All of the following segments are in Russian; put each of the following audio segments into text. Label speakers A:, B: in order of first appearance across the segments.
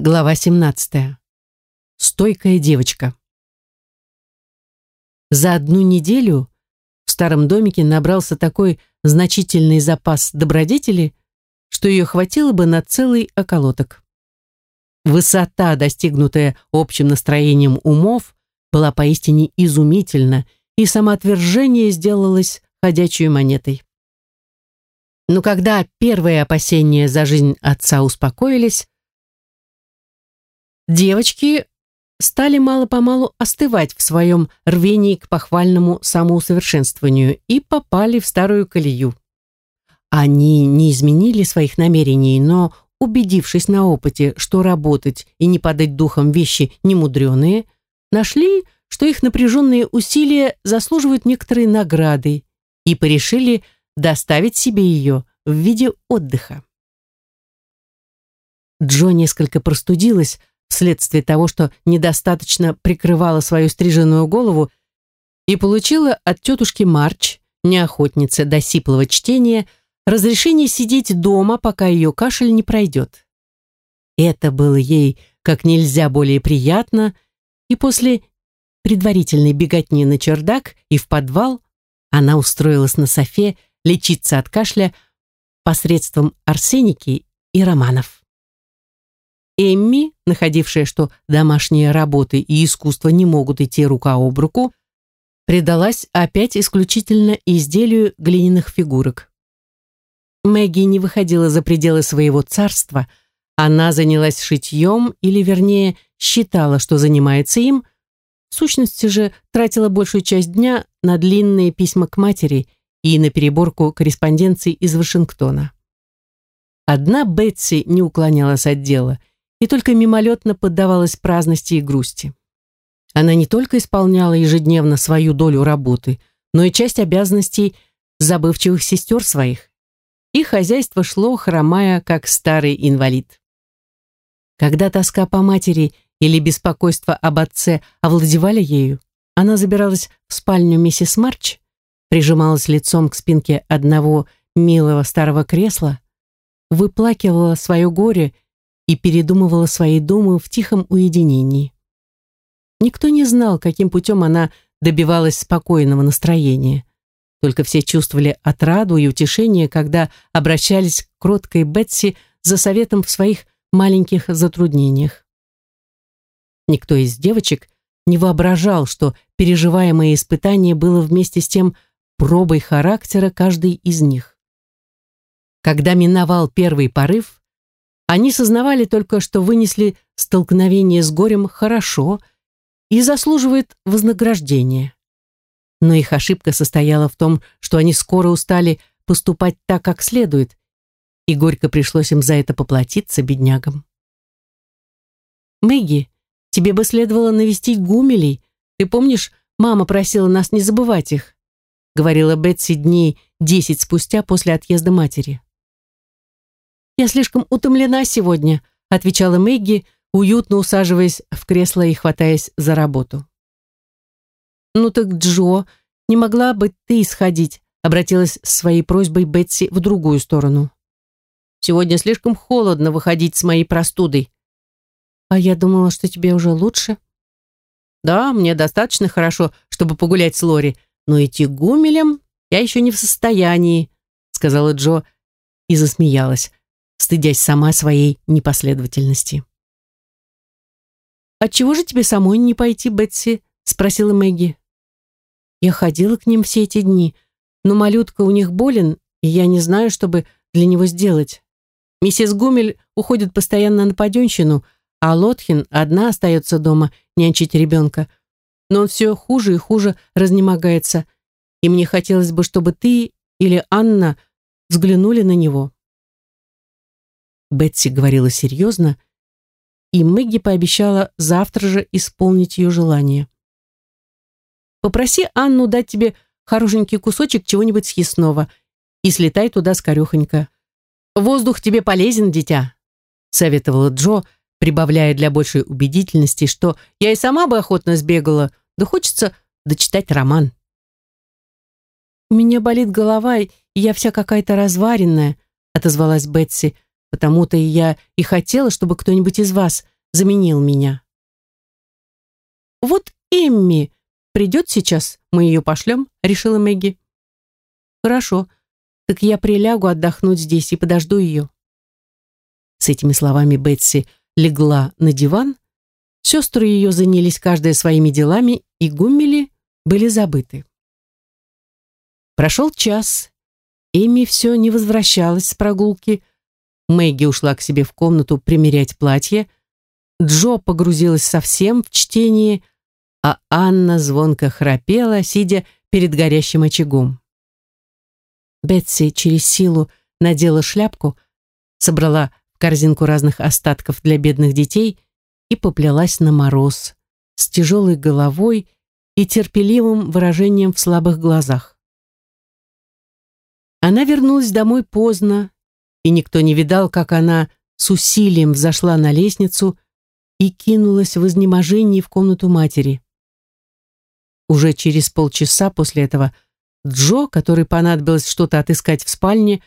A: Глава 17. Стойкая девочка. За одну неделю в старом домике набрался такой значительный запас добродетели, что ее хватило бы на целый околоток. Высота, достигнутая общим настроением умов, была поистине изумительна, и самоотвержение сделалось ходячей монетой. Но когда первые опасения за жизнь отца успокоились, Девочки стали мало-помалу остывать в своем рвении к похвальному самоусовершенствованию и попали в старую колею. Они не изменили своих намерений, но, убедившись на опыте, что работать и не падать духом вещи немудреные, нашли, что их напряженные усилия заслуживают некоторой награды и порешили доставить себе ее в виде отдыха. Джо несколько простудилась, вследствие того, что недостаточно прикрывала свою стриженную голову и получила от тетушки Марч, неохотницы до сиплого чтения, разрешение сидеть дома, пока ее кашель не пройдет. Это было ей как нельзя более приятно, и после предварительной беготни на чердак и в подвал она устроилась на софе лечиться от кашля посредством арсеники и романов. Эмми, находившая, что домашние работы и искусство не могут идти рука об руку, предалась опять исключительно изделию глиняных фигурок. Мэгги не выходила за пределы своего царства, она занялась шитьем, или, вернее, считала, что занимается им, в сущности же тратила большую часть дня на длинные письма к матери и на переборку корреспонденций из Вашингтона. Одна Бетси не уклонялась от дела и только мимолетно поддавалась праздности и грусти. Она не только исполняла ежедневно свою долю работы, но и часть обязанностей забывчивых сестер своих. И хозяйство шло, хромая, как старый инвалид. Когда тоска по матери или беспокойство об отце овладевали ею, она забиралась в спальню миссис Марч, прижималась лицом к спинке одного милого старого кресла, выплакивала свое горе и передумывала свои думы в тихом уединении. Никто не знал, каким путем она добивалась спокойного настроения. Только все чувствовали отраду и утешение, когда обращались к кроткой Бетси за советом в своих маленьких затруднениях. Никто из девочек не воображал, что переживаемое испытание было вместе с тем пробой характера каждой из них. Когда миновал первый порыв, они сознавали только, что вынесли столкновение с горем хорошо и заслуживают вознаграждения. Но их ошибка состояла в том, что они скоро устали поступать так, как следует, и горько пришлось им за это поплатиться беднягам. «Мэгги, тебе бы следовало навестить гумелей. Ты помнишь, мама просила нас не забывать их», говорила Бетси дней десять спустя после отъезда матери. «Я слишком утомлена сегодня», отвечала Мэгги, уютно усаживаясь в кресло и хватаясь за работу. «Ну так, Джо, не могла бы ты сходить?» обратилась с своей просьбой Бетси в другую сторону. «Сегодня слишком холодно выходить с моей простудой». «А я думала, что тебе уже лучше». «Да, мне достаточно хорошо, чтобы погулять с Лори, но идти гумелем я еще не в состоянии», сказала Джо и засмеялась стыдясь сама своей непоследовательности. «Отчего же тебе самой не пойти, Бетси?» — спросила Мэгги. «Я ходила к ним все эти дни, но малютка у них болен, и я не знаю, что бы для него сделать. Миссис Гумель уходит постоянно на паденщину, а Лотхин одна остается дома нянчить ребенка. Но он все хуже и хуже разнемогается, и мне хотелось бы, чтобы ты или Анна взглянули на него». Бетси говорила серьезно, и Мэгги пообещала завтра же исполнить ее желание. «Попроси Анну дать тебе хорошенький кусочек чего-нибудь съестного и слетай туда скорехонько. Воздух тебе полезен, дитя», — советовала Джо, прибавляя для большей убедительности, что я и сама бы охотно сбегала, да хочется дочитать роман. «У меня болит голова, и я вся какая-то разваренная», — отозвалась Бетси, — Потому-то и я и хотела, чтобы кто-нибудь из вас заменил меня. Вот Эмми придет сейчас, мы ее пошлем, решила Мэгги. Хорошо, так я прилягу отдохнуть здесь и подожду ее. С этими словами Бетси легла на диван, сестры ее занялись каждая своими делами, и Гуммели были забыты. Прошел час, Эми все не возвращалась с прогулки, Мэгги ушла к себе в комнату примерять платье, Джо погрузилась совсем в чтение, а Анна звонко храпела, сидя перед горящим очагом. Бетси через силу надела шляпку, собрала в корзинку разных остатков для бедных детей и поплелась на мороз с тяжелой головой и терпеливым выражением в слабых глазах. Она вернулась домой поздно, и никто не видал, как она с усилием взошла на лестницу и кинулась в изнеможении в комнату матери. Уже через полчаса после этого Джо, которой понадобилось что-то отыскать в спальне,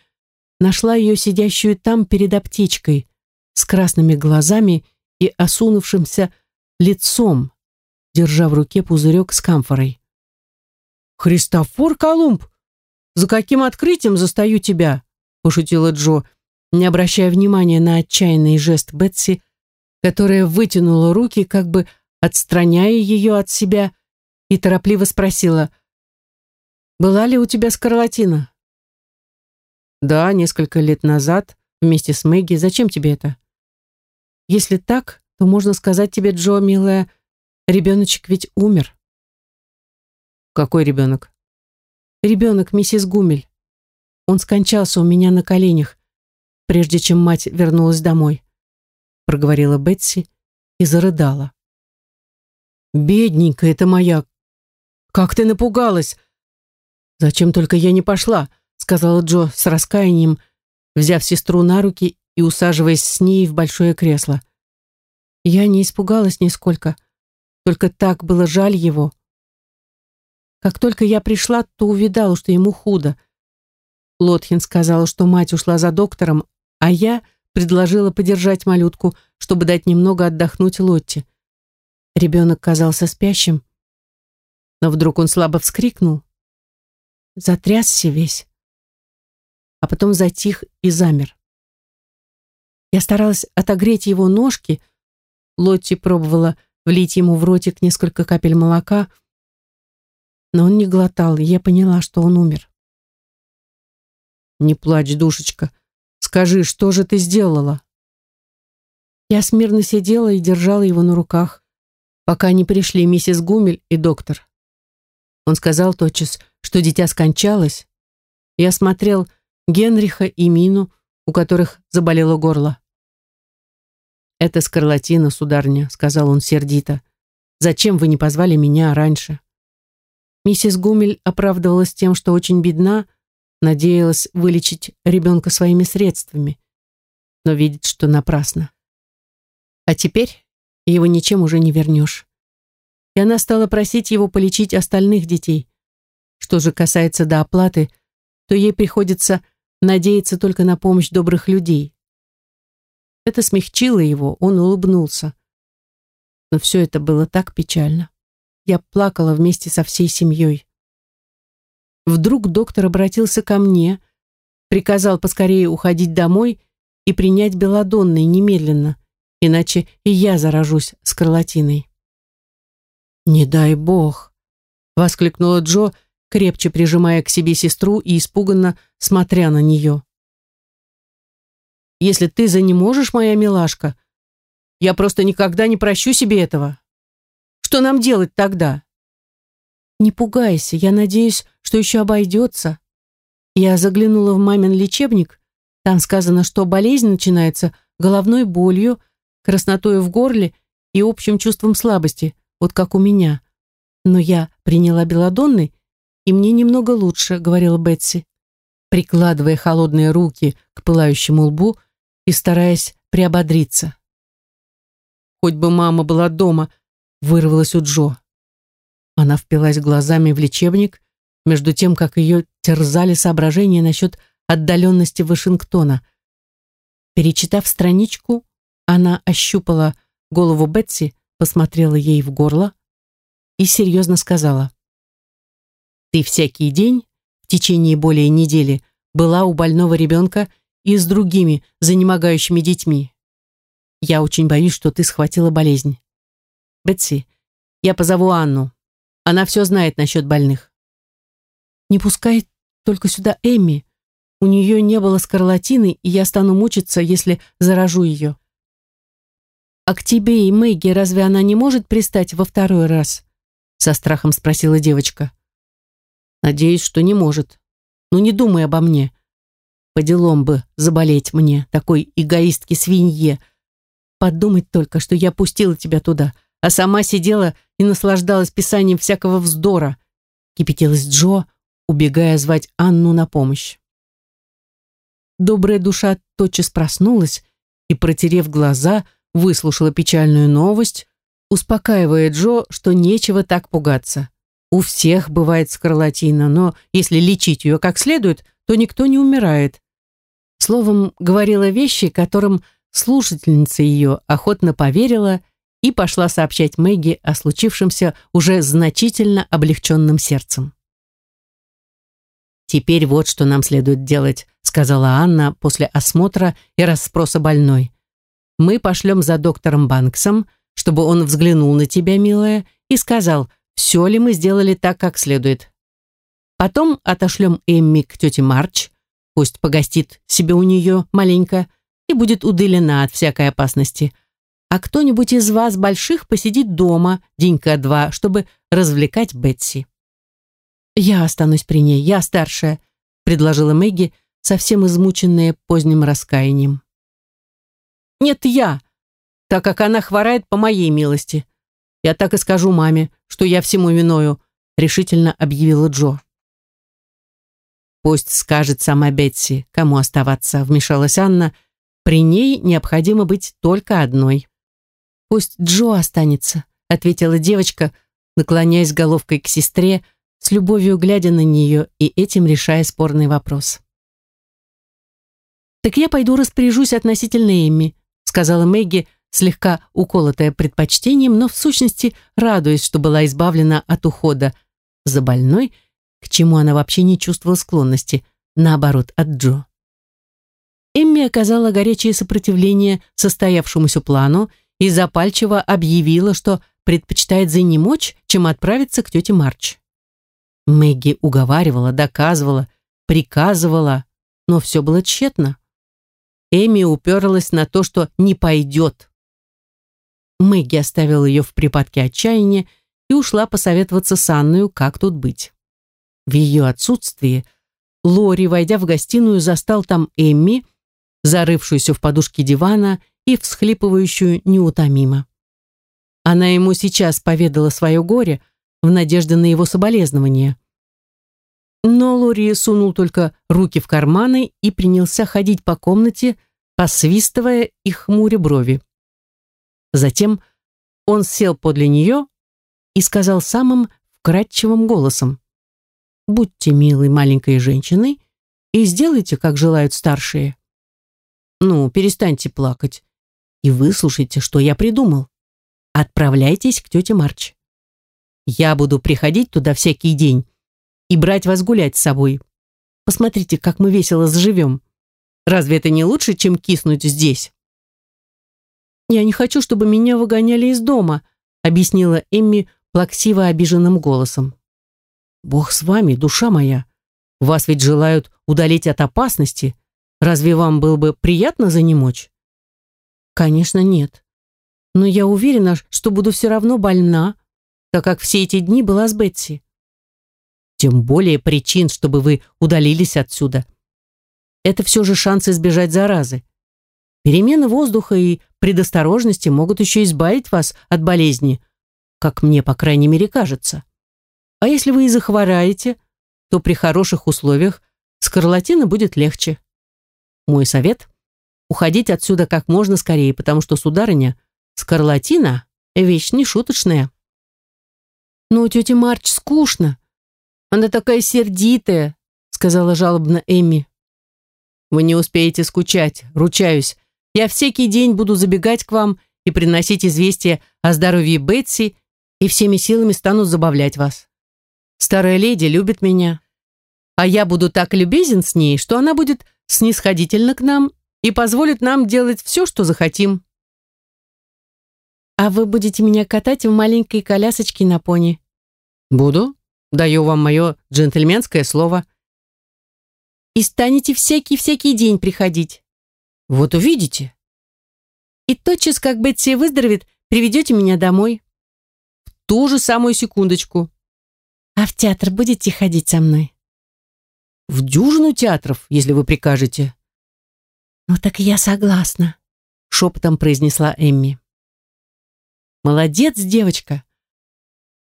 A: нашла ее сидящую там перед аптечкой, с красными глазами и осунувшимся лицом, держа в руке пузырек с камфорой. «Христофор Колумб, за каким открытием застаю тебя?» Пошутила Джо, не обращая внимания на отчаянный жест Бетси, которая вытянула руки, как бы отстраняя ее от себя, и торопливо спросила, «Была ли у тебя скарлатина?» «Да, несколько лет назад, вместе с Мэгги. Зачем тебе это?» «Если так, то можно сказать тебе, Джо, милая, ребеночек ведь умер». «Какой ребенок?» «Ребенок, миссис Гумель. Он скончался у меня на коленях, прежде чем мать вернулась домой», проговорила Бетси и зарыдала. «Бедненькая это моя! Как ты напугалась!» «Зачем только я не пошла?» сказала Джо с раскаянием, взяв сестру на руки и усаживаясь с ней в большое кресло. Я не испугалась нисколько, только так было жаль его. Как только я пришла, то увидала, что ему худо. Лотхин сказал, что мать ушла за доктором, а я предложила подержать малютку, чтобы дать немного отдохнуть Лотте. Ребенок казался спящим, но вдруг он слабо вскрикнул, затрясся весь а потом затих и замер. Я старалась отогреть его ножки. Лотти пробовала влить ему в ротик несколько капель молока, но он не глотал, и я поняла, что он умер. «Не плачь, душечка. Скажи, что же ты сделала?» Я смирно сидела и держала его на руках, пока не пришли миссис Гумель и доктор. Он сказал тотчас, что дитя скончалось. Я смотрел Генриха и Мину, у которых заболело горло. «Это скарлатина, сударня», — сказал он сердито. «Зачем вы не позвали меня раньше?» Миссис Гумель оправдывалась тем, что очень бедна, надеялась вылечить ребенка своими средствами, но видит, что напрасно. А теперь его ничем уже не вернешь. И она стала просить его полечить остальных детей. Что же касается до оплаты, то ей приходится надеяться только на помощь добрых людей. Это смягчило его, он улыбнулся. Но все это было так печально. Я плакала вместе со всей семьей. Вдруг доктор обратился ко мне, приказал поскорее уходить домой и принять белодонный немедленно, иначе и я заражусь скарлатиной. «Не дай бог!» — воскликнула Джо, крепче прижимая к себе сестру и испуганно смотря на нее. «Если ты за не можешь, моя милашка, я просто никогда не прощу себе этого. Что нам делать тогда?» «Не пугайся, я надеюсь, что еще обойдется». Я заглянула в мамин лечебник. Там сказано, что болезнь начинается головной болью, краснотой в горле и общим чувством слабости, вот как у меня. Но я приняла белодонный и мне немного лучше», — говорила Бетси, прикладывая холодные руки к пылающему лбу и стараясь приободриться. «Хоть бы мама была дома», — вырвалась у Джо. Она впилась глазами в лечебник, между тем, как ее терзали соображения насчет отдаленности Вашингтона. Перечитав страничку, она ощупала голову Бетси, посмотрела ей в горло и серьезно сказала. «Ты всякий день, в течение более недели, была у больного ребенка и с другими занемогающими детьми. Я очень боюсь, что ты схватила болезнь. Бетси, я позову Анну. Она все знает насчет больных. Не пускай только сюда Эми. У нее не было скарлатины, и я стану мучиться, если заражу ее. А к тебе и Мэгги разве она не может пристать во второй раз? Со страхом спросила девочка. Надеюсь, что не может. Но не думай обо мне. По делам бы заболеть мне, такой эгоистке свинье. Подумать только, что я пустила тебя туда, а сама сидела и наслаждалась писанием всякого вздора. Кипятилась Джо, убегая звать Анну на помощь. Добрая душа тотчас проснулась и, протерев глаза, выслушала печальную новость, успокаивая Джо, что нечего так пугаться. У всех бывает скарлатина, но если лечить ее как следует, то никто не умирает. Словом, говорила вещи, которым слушательница ее охотно поверила и пошла сообщать Мэгги о случившемся уже значительно облегченным сердцем. «Теперь вот что нам следует делать», сказала Анна после осмотра и расспроса больной. «Мы пошлем за доктором Банксом, чтобы он взглянул на тебя, милая, и сказал, все ли мы сделали так, как следует. Потом отошлем Эмми к тете Марч, пусть погостит себе у нее маленько и будет удалена от всякой опасности, а кто-нибудь из вас, больших, посидит дома денька-два, чтобы развлекать Бетси. «Я останусь при ней, я старшая», — предложила Мэгги, совсем измученная поздним раскаянием. «Нет, я, так как она хворает по моей милости. Я так и скажу маме, что я всему виною», — решительно объявила Джо. «Пусть скажет сама Бетси, кому оставаться», — вмешалась Анна. «При ней необходимо быть только одной». «Пусть Джо останется», — ответила девочка, наклоняясь головкой к сестре, с любовью глядя на нее и этим решая спорный вопрос. «Так я пойду распоряжусь относительно Эмми», сказала Мэгги, слегка уколотая предпочтением, но в сущности радуясь, что была избавлена от ухода за больной, к чему она вообще не чувствовала склонности, наоборот, от Джо. Эмми оказала горячее сопротивление состоявшемуся плану и запальчиво объявила, что предпочитает занемочь, чем отправиться к тете Марч. Мэгги уговаривала, доказывала, приказывала, но все было тщетно. Эми уперлась на то, что не пойдет. Мэгги оставила ее в припадке отчаяния и ушла посоветоваться с Анной, как тут быть. В ее отсутствие Лори, войдя в гостиную, застал там Эмми, зарывшуюся в подушке дивана и всхлипывающую неутомимо. Она ему сейчас поведала свое горе в надежде на его соболезнование. Но Лори сунул только руки в карманы и принялся ходить по комнате, посвистывая и хмуря брови. Затем он сел подле нее и сказал самым вкрадчивым голосом, «Будьте милой маленькой женщиной и сделайте, как желают старшие. Ну, перестаньте плакать и выслушайте, что я придумал. Отправляйтесь к тете Марч. Я буду приходить туда всякий день и брать вас гулять с собой. Посмотрите, как мы весело заживем. Разве это не лучше, чем киснуть здесь?» «Я не хочу, чтобы меня выгоняли из дома», объяснила Эмми плаксиво обиженным голосом. «Бог с вами, душа моя. Вас ведь желают удалить от опасности. Разве вам было бы приятно за занемочь?» Конечно, нет. Но я уверена, что буду все равно больна, так как все эти дни была с Бетси. Тем более причин, чтобы вы удалились отсюда. Это все же шанс избежать заразы. Перемены воздуха и предосторожности могут еще избавить вас от болезни, как мне, по крайней мере, кажется. А если вы и захвораете, то при хороших условиях скарлатина будет легче. Мой совет уходить отсюда как можно скорее, потому что, сударыня, скарлатина — вещь не шуточная. Но у тети Марч скучно. Она такая сердитая, сказала жалобно Эми. Вы не успеете скучать, ручаюсь, Я всякий день буду забегать к вам и приносить известия о здоровье Бетси и всеми силами стану забавлять вас. Старая леди любит меня, а я буду так любезен с ней, что она будет снисходительна к нам и позволит нам делать все, что захотим. А вы будете меня катать в маленькой колясочке на пони? Буду. Даю вам мое джентльменское слово. И станете всякий-всякий день приходить. Вот увидите. И тотчас, как Бетси выздоровеет, приведете меня домой. В ту же самую секундочку. А в театр будете ходить со мной? В дюжину театров, если вы прикажете. Ну так я согласна, шепотом произнесла Эмми. Молодец, девочка.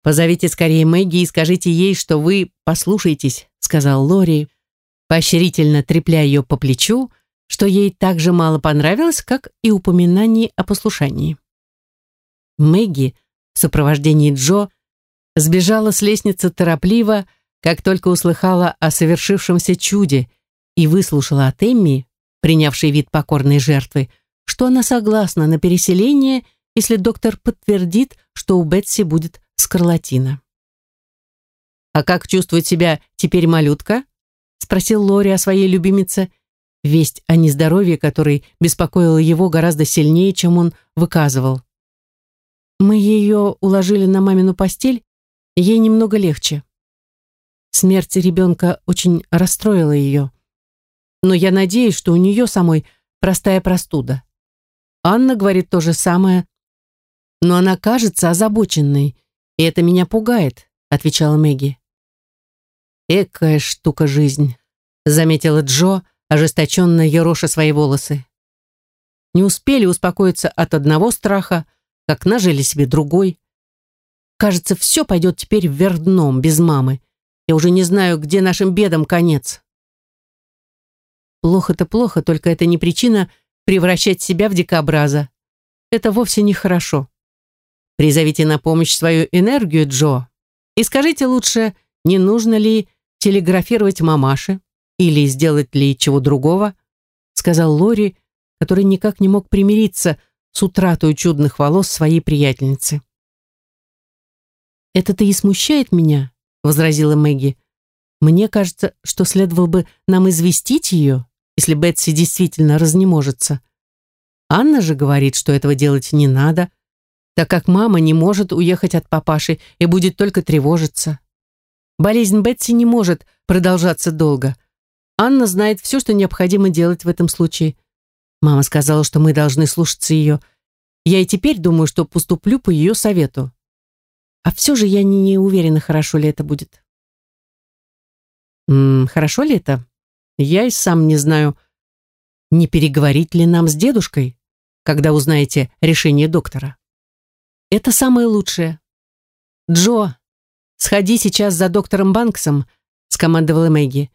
A: Позовите скорее Мэгги и скажите ей, что вы послушаетесь, сказал Лори, поощрительно трепля ее по плечу, что ей так же мало понравилось, как и упоминание о послушании. Мэгги в сопровождении Джо сбежала с лестницы торопливо, как только услыхала о совершившемся чуде и выслушала от Эмми, принявшей вид покорной жертвы, что она согласна на переселение, если доктор подтвердит, что у Бетси будет скарлатина. «А как чувствует себя теперь малютка?» спросил Лори о своей любимице. Весть о нездоровье, которой беспокоила его гораздо сильнее, чем он выказывал. Мы ее уложили на мамину постель, ей немного легче. Смерть ребенка очень расстроила ее. Но я надеюсь, что у нее самой простая простуда. Анна говорит то же самое, но она кажется озабоченной, и это меня пугает, отвечала Мэгги. «Экая штука жизнь», — заметила Джо, ожесточенно ероша свои волосы. Не успели успокоиться от одного страха, как нажили себе другой. Кажется, все пойдет теперь вверх дном, без мамы. Я уже не знаю, где нашим бедам конец. Плохо-то плохо, только это не причина превращать себя в дикобраза. Это вовсе не хорошо. Призовите на помощь свою энергию, Джо, и скажите лучше, не нужно ли телеграфировать мамаше или сделать ли чего другого, сказал Лори, который никак не мог примириться с утратой чудных волос своей приятельницы. «Это-то и смущает меня», — возразила Мэгги. «Мне кажется, что следовало бы нам известить ее, если Бетси действительно разнеможется. Анна же говорит, что этого делать не надо, так как мама не может уехать от папаши и будет только тревожиться. Болезнь Бетси не может продолжаться долго. Анна знает все, что необходимо делать в этом случае. Мама сказала, что мы должны слушаться ее. Я и теперь думаю, что поступлю по ее совету. А все же я не, не уверена, хорошо ли это будет. М -м, хорошо ли это? Я и сам не знаю. Не переговорить ли нам с дедушкой, когда узнаете решение доктора? Это самое лучшее. Джо, «Сходи сейчас за доктором Банксом», — скомандовала Мэгги.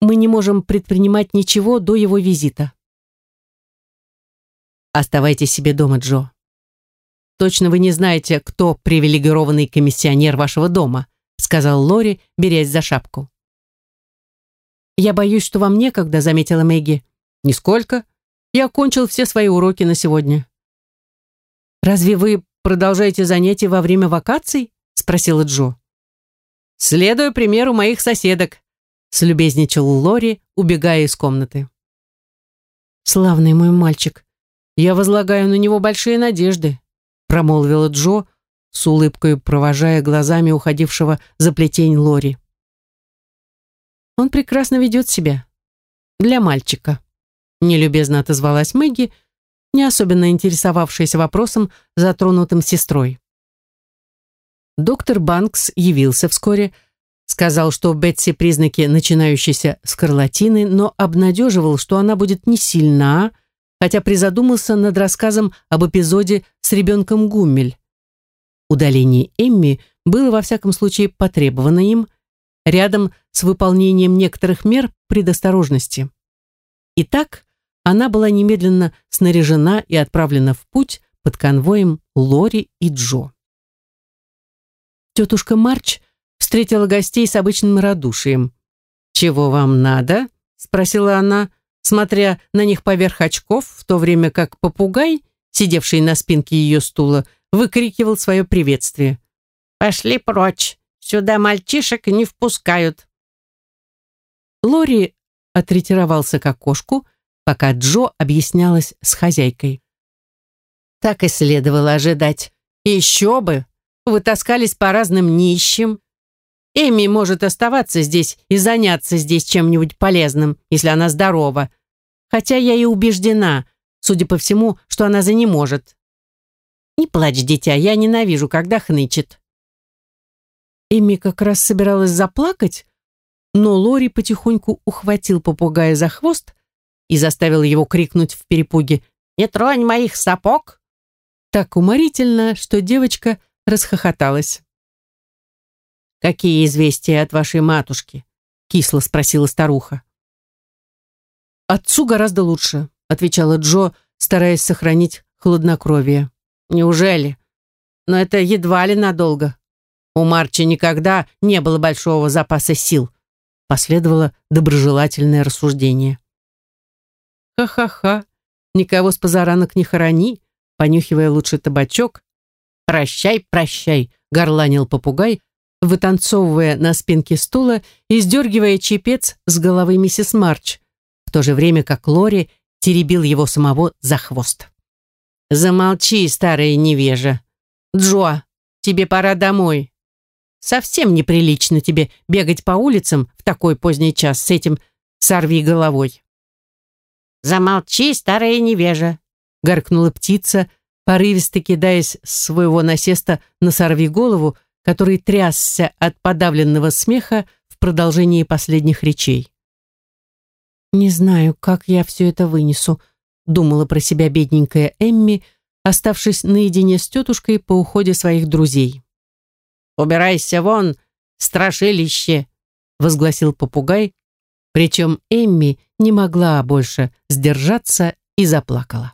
A: «Мы не можем предпринимать ничего до его визита». «Оставайтесь себе дома, Джо. Точно вы не знаете, кто привилегированный комиссионер вашего дома», — сказал Лори, берясь за шапку. «Я боюсь, что вам некогда», — заметила Мэгги. «Нисколько. Я окончил все свои уроки на сегодня». «Разве вы продолжаете занятия во время вакаций?» — спросила Джо. Следуя примеру моих соседок, слюбезничал Лори, убегая из комнаты. Славный мой мальчик. Я возлагаю на него большие надежды, промолвила Джо, с улыбкой провожая глазами уходившего за плетень Лори. Он прекрасно ведет себя. Для мальчика. Нелюбезно отозвалась Мэгги, не особенно интересовавшаяся вопросом, затронутым сестрой. Доктор Банкс явился вскоре, сказал, что у Бетси признаки начинающейся скарлатины, но обнадеживал, что она будет не сильна, хотя призадумался над рассказом об эпизоде с ребенком Гуммель. Удаление Эмми было во всяком случае потребовано им, рядом с выполнением некоторых мер предосторожности. Итак, она была немедленно снаряжена и отправлена в путь под конвоем Лори и Джо. Тетушка Марч встретила гостей с обычным радушием. «Чего вам надо?» — спросила она, смотря на них поверх очков, в то время как попугай, сидевший на спинке ее стула, выкрикивал свое приветствие. «Пошли прочь! Сюда мальчишек не впускают!» Лори отретировался к окошку, пока Джо объяснялась с хозяйкой. Так и следовало ожидать. Еще бы! Вы таскались по разным нищим. Эми может оставаться здесь и заняться здесь чем-нибудь полезным, если она здорова. Хотя я и убеждена, судя по всему, что она за не может. Не плачь, дитя, я ненавижу, когда хнычет. Эми как раз собиралась заплакать, но Лори потихоньку ухватил попугая за хвост и заставил его крикнуть в перепуге «Не тронь моих сапог!» Так уморительно, что девочка расхохоталась. «Какие известия от вашей матушки?» — кисло спросила старуха. «Отцу гораздо лучше», — отвечала Джо, стараясь сохранить хладнокровие. «Неужели? Но это едва ли надолго. У Марчи никогда не было большого запаса сил», — последовало доброжелательное рассуждение. «Ха-ха-ха, никого с позаранок не хорони», понюхивая лучше табачок. «Прощай, прощай», — горланил попугай, вытанцовывая на спинке стула и сдергивая чепец с головы миссис Марч, в то же время как Лори теребил его самого за хвост. «Замолчи, старая невежа! Джоа, тебе пора домой. Совсем неприлично тебе бегать по улицам в такой поздний час с этим сорви головой». «Замолчи, старая невежа!» — горкнула птица, порывисто кидаясь с своего насеста на сорви голову, который трясся от подавленного смеха в продолжении последних речей. «Не знаю, как я все это вынесу», — думала про себя бедненькая Эмми, оставшись наедине с тетушкой по уходе своих друзей. «Убирайся вон, страшилище!» — возгласил попугай, причем Эмми не могла больше сдержаться и заплакала.